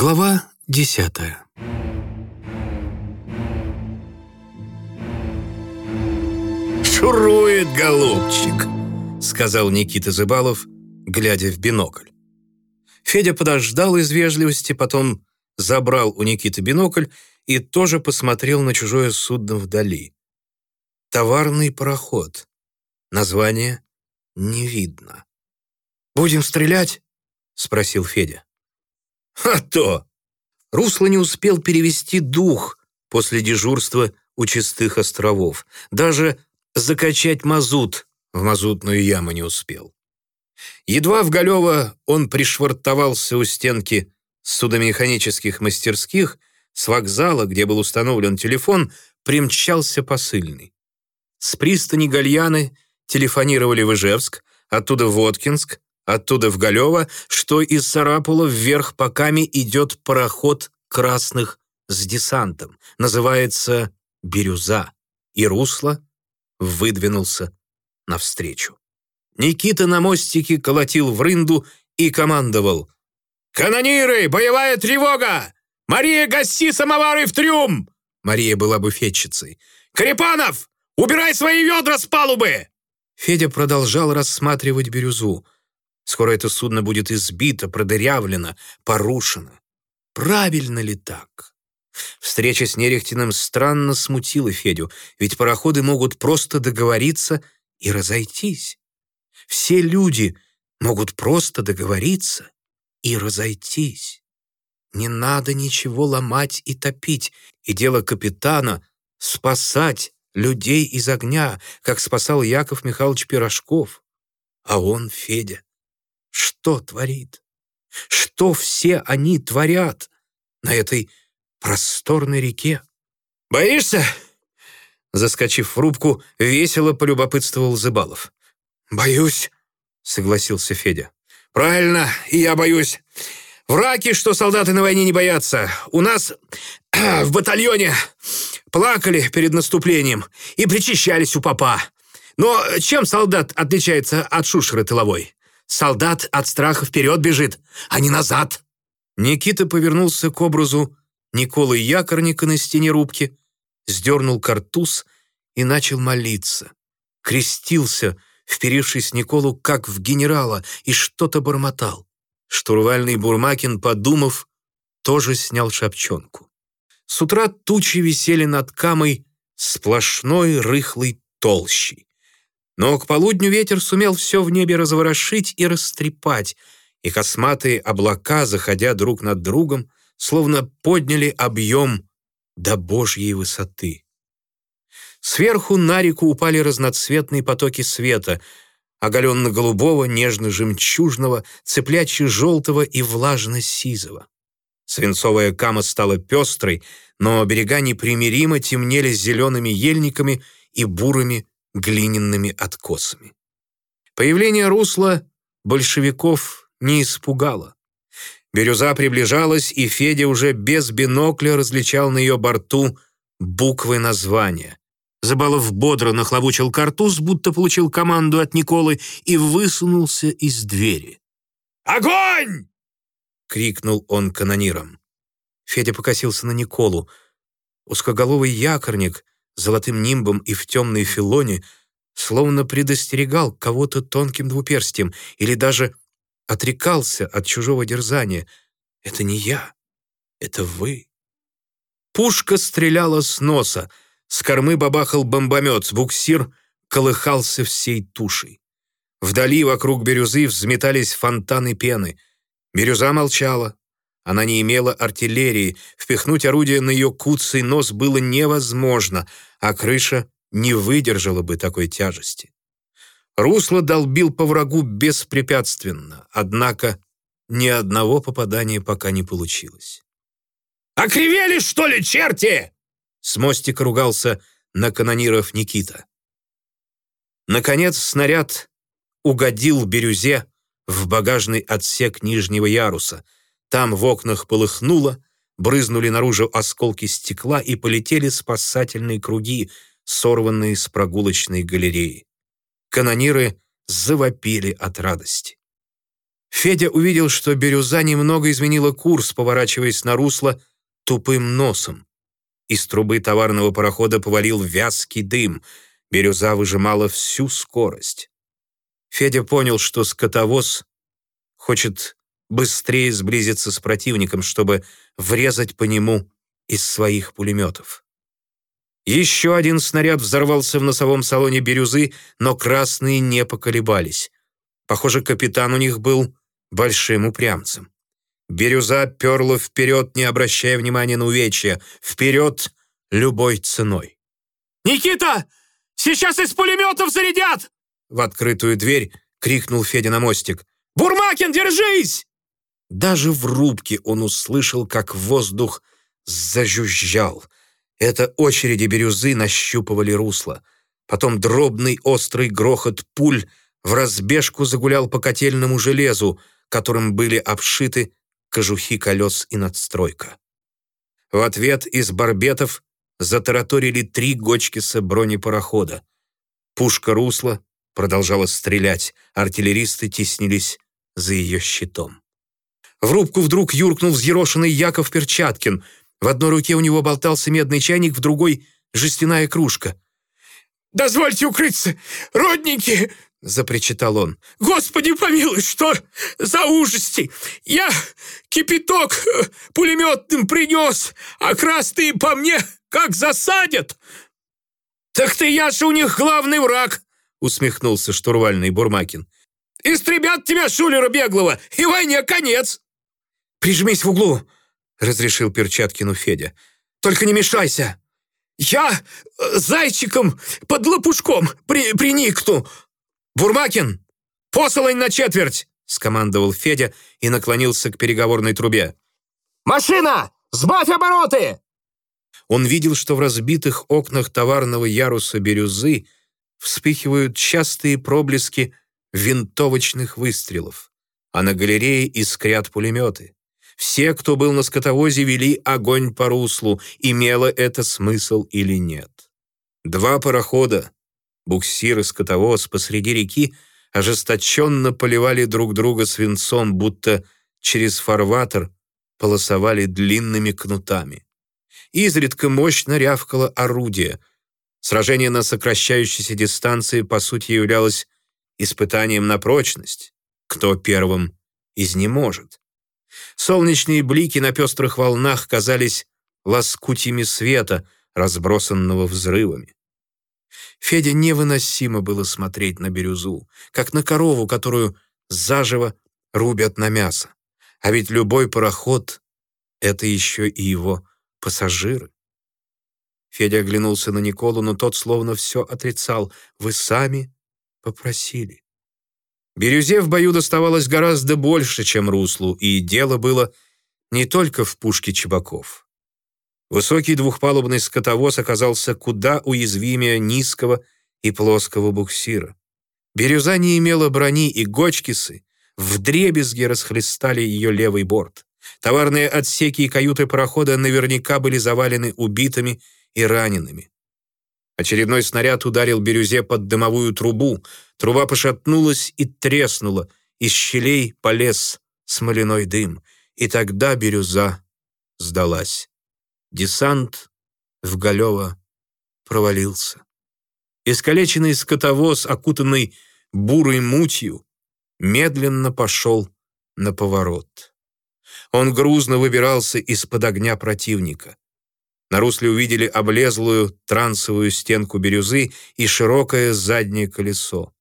Глава десятая. «Шурует, голубчик!» — сказал Никита Зыбалов, глядя в бинокль. Федя подождал из вежливости, потом забрал у Никиты бинокль и тоже посмотрел на чужое судно вдали. Товарный пароход. Название не видно. «Будем стрелять?» — спросил Федя. «А то!» Русло не успел перевести дух после дежурства у чистых островов. Даже закачать мазут в мазутную яму не успел. Едва в Галево он пришвартовался у стенки судомеханических мастерских, с вокзала, где был установлен телефон, примчался посыльный. С пристани Гальяны телефонировали в Ижевск, оттуда в Воткинск, оттуда в Галево, что из Сарапула вверх по Каме идет пароход красных с десантом. Называется «Бирюза». И русло выдвинулся навстречу. Никита на мостике колотил в рынду и командовал. «Канониры! Боевая тревога! Мария, гаси самовары в трюм!» Мария была буфетчицей. «Карипанов! Убирай свои ведра с палубы!» Федя продолжал рассматривать бирюзу. Скоро это судно будет избито, продырявлено, порушено. Правильно ли так? Встреча с Нерехтиным странно смутила Федю, ведь пароходы могут просто договориться и разойтись. Все люди могут просто договориться и разойтись. Не надо ничего ломать и топить, и дело капитана — спасать людей из огня, как спасал Яков Михайлович Пирожков. А он, Федя, что творит? Что все они творят на этой просторной реке? «Боишься?» Заскочив в рубку, весело полюбопытствовал Зыбалов. «Боюсь», — согласился Федя. «Правильно, и я боюсь. Враки, что солдаты на войне не боятся. У нас в батальоне плакали перед наступлением и причащались у попа. Но чем солдат отличается от шушеры тыловой? Солдат от страха вперед бежит, а не назад. Никита повернулся к образу Николы Якорника на стене рубки, сдернул картуз и начал молиться. Крестился, вперившись Николу как в генерала, и что-то бормотал. Штурвальный Бурмакин, подумав, тоже снял шапчонку. С утра тучи висели над Камой сплошной рыхлой толщей. Но к полудню ветер сумел все в небе разворошить и растрепать, и косматые облака, заходя друг над другом, словно подняли объем до божьей высоты. Сверху на реку упали разноцветные потоки света, оголенно-голубого, нежно-жемчужного, цепляче-желтого и влажно-сизого. Свинцовая кама стала пестрой, но берега непримиримо темнели зелеными ельниками и бурыми глиняными откосами. Появление русла большевиков не испугало. Бирюза приближалась, и Федя уже без бинокля различал на ее борту буквы названия. Забалов бодро нахлобучил картуз, будто получил команду от Николы, и высунулся из двери. «Огонь!» — крикнул он канониром. Федя покосился на Николу. Узкоголовый якорник золотым нимбом и в темной филоне, словно предостерегал кого-то тонким двуперстием или даже отрекался от чужого дерзания. «Это не я, это вы». Пушка стреляла с носа, с кормы бабахал бомбомет, буксир колыхался всей тушей. Вдали вокруг бирюзы взметались фонтаны пены. Бирюза молчала, она не имела артиллерии, впихнуть орудие на ее куцый нос было невозможно, а крыша не выдержала бы такой тяжести. Русло долбил по врагу беспрепятственно, однако ни одного попадания пока не получилось. «Окривели, что ли, черти?» С мостика ругался на канониров Никита. Наконец снаряд угодил бирюзе в багажный отсек нижнего яруса — там в окнах полыхнуло, брызнули наружу осколки стекла и полетели спасательные круги, сорванные с прогулочной галереи. Канониры завопили от радости. Федя увидел, что бирюза немного изменила курс, поворачиваясь на русло тупым носом. Из трубы товарного парохода повалил вязкий дым. Бирюза выжимала всю скорость. Федя понял, что скотовоз хочет быстрее сблизиться с противником, чтобы врезать по нему из своих пулеметов. Еще один снаряд взорвался в носовом салоне «Бирюзы», но красные не поколебались. Похоже, капитан у них был большим упрямцем. Бирюза перла вперед, не обращая внимания на увечья. Вперед любой ценой. «Никита! Сейчас из пулеметов зарядят!» В открытую дверь крикнул Федя на мостик. «Бурмакин, держись!» Даже в рубке он услышал, как воздух зажужжал. Это очереди бирюзы нащупывали русло. Потом дробный острый грохот пуль в разбежку загулял по котельному железу, которым были обшиты кожухи колес и надстройка. В ответ из барбетов затараторили три гочкиса бронепарохода. Пушка русла продолжала стрелять, артиллеристы теснились за ее щитом. В рубку вдруг юркнул взъерошенный Яков Перчаткин. В одной руке у него болтался медный чайник, в другой — жестяная кружка. «Дозвольте укрыться, родненькие!» — запричитал он. «Господи помилуй, что за ужасти! Я кипяток э, пулеметным принес, а красные по мне как засадят!» «Так ты, Яша, у них главный враг!» — усмехнулся штурвальный Бурмакин. «Истребят тебя, шулера беглого, и войне конец!» «Прижмись в углу!» — разрешил Перчаткину Федя. «Только не мешайся!» «Я э, зайчиком под лопушком при приникну!» «Бурмакин, посолонь на четверть!» — скомандовал Федя и наклонился к переговорной трубе. «Машина! Сбавь обороты!» Он видел, что в разбитых окнах товарного яруса бирюзы вспыхивают частые проблески винтовочных выстрелов, а на галерее искрят пулеметы. Все, кто был на скотовозе, вели огонь по руслу, имело это смысл или нет. Два парохода, Буксир и скотовоз посреди реки ожесточенно поливали друг друга свинцом, будто через фарватер полосовали длинными кнутами. Изредка мощно рявкало орудие. Сражение на сокращающейся дистанции, по сути, являлось испытанием на прочность. Кто первым изнеможет. Солнечные блики на пестрых волнах казались лоскутями света, разбросанного взрывами. Федя невыносимо было смотреть на бирюзу, как на корову, которую заживо рубят на мясо. А ведь любой пароход — это еще и его пассажиры. Федя оглянулся на Николу, но тот словно все отрицал. «Вы сами попросили». Бирюзе в бою доставалось гораздо больше, чем руслу, и дело было не только в пушке Чебаков. Высокий двухпалубный скотовоз оказался куда уязвимее низкого и плоского буксира. Бирюза не имела брони, и гочкисы вдребезги расхлестали ее левый борт. Товарные отсеки и каюты парохода наверняка были завалены убитыми и ранеными. Очередной снаряд ударил бирюзе под дымовую трубу. Труба пошатнулась и треснула. Из щелей полез смоляной дым. И тогда бирюза сдалась. Десант в Галево провалился. Искалеченный скотовоз, окутанный бурой мутью, медленно пошел на поворот. Он грузно выбирался из-под огня противника. На русле увидели облезлую трансовую стенку бирюзы и широкое заднее колесо.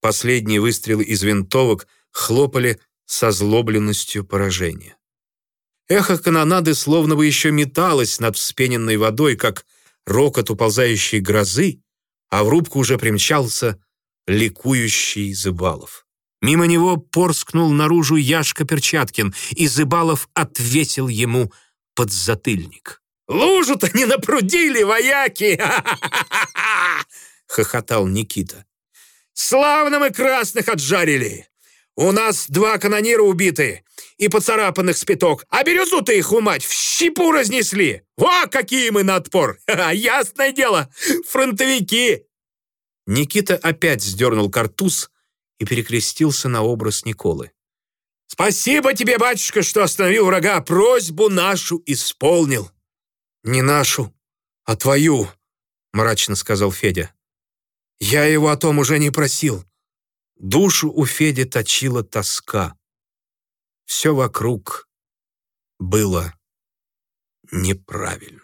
Последние выстрелы из винтовок хлопали со злобленностью поражения. Эхо канонады словно бы еще металось над вспененной водой, как рокот уползающей грозы, а в рубку уже примчался ликующий Зыбалов. Мимо него порскнул наружу Яшка Перчаткин, и Зыбалов ответил ему под затыльник. «Лужу-то не напрудили, вояки!» — хохотал Никита. «Славно мы красных отжарили! У нас два канонира убиты, и поцарапанных спиток, а бирюзу-то их, умать, в щепу разнесли. Во, какие мы на отпор! Ясное дело, фронтовики!» Никита опять сдернул картуз и перекрестился на образ Николы. Спасибо тебе, батюшка, что остановил врага, просьбу нашу исполнил». «Не нашу, а твою», — мрачно сказал Федя. «Я его о том уже не просил». Душу у Феди точила тоска. Все вокруг было неправильно.